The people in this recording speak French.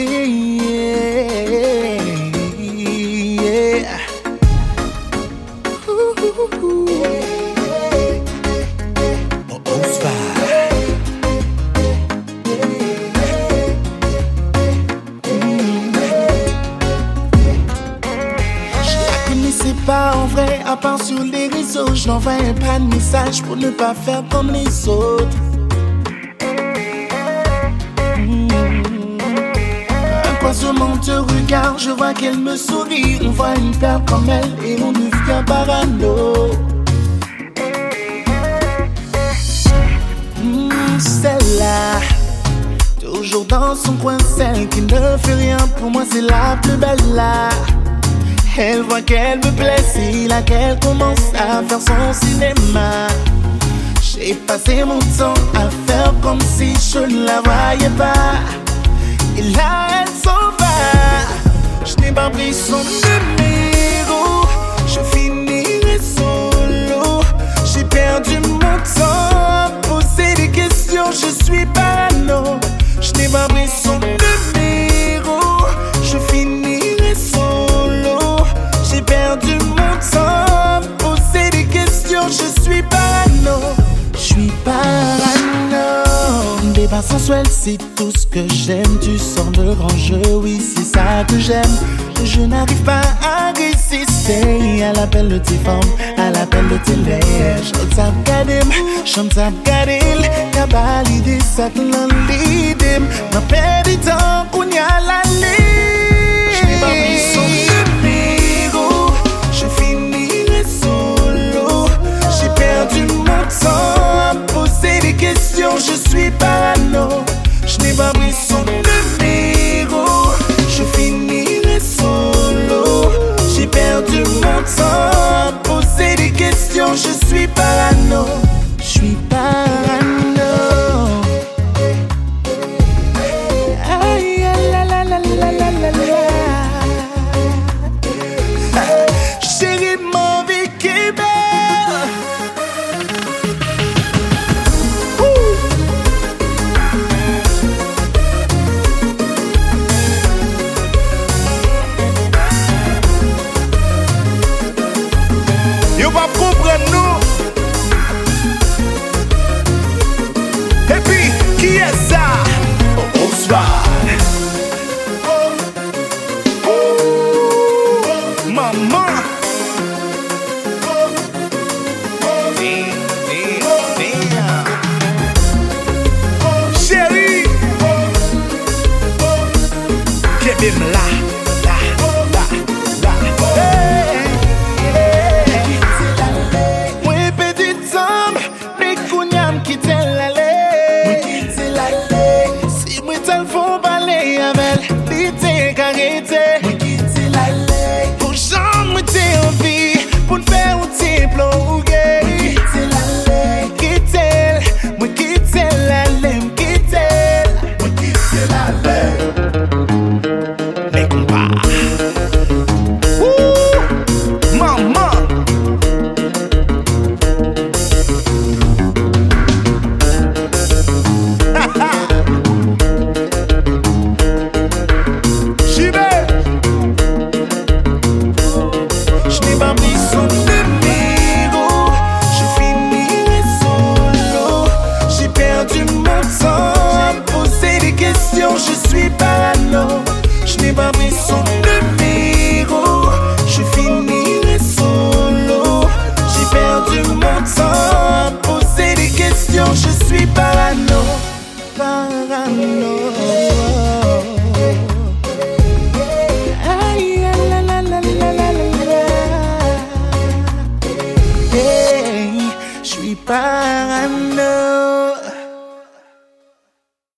Je la connaissais pas en vrai, à part sur les réseaux. Je n'envoyais pas de message pour ne pas faire comme les autres. Un croisement de regard, je vois qu'elle me sourit. On voit une perle comme elle et on devient parano. Hmm, Celle-là, toujours dans son coin, celle qui ne fait rien pour moi, c'est la plus belle là. Elle voit qu'elle me plaît, c'est là qu'elle commence à faire son cinéma. J'ai passé mon temps à faire comme si je ne la voyais pas. Et là, my way someday. sensuel, c'est tout ce que j'aime. Tu sens le grand jeu, oui, c'est ça que j'aime. Je n'arrive pas à résister à l'appel de tes formes, à l'appel de tes lèvres. Je t'ap gade, je t'ap gade, t'as validé ça que l'on. N'a perdu temps qu'on y a l'année. Je suis parano. Je n'ai pas pris son bim la, la, la, la Mwen pedi tom ne kounyam ki tel ale. Si mwen tel fon bale yavel, li te karete. Mwen ki tel lale Pou jan mwen te anvi, pou nfe ou te plouge Mwen ki tel ale, mwen ki tel ale. tá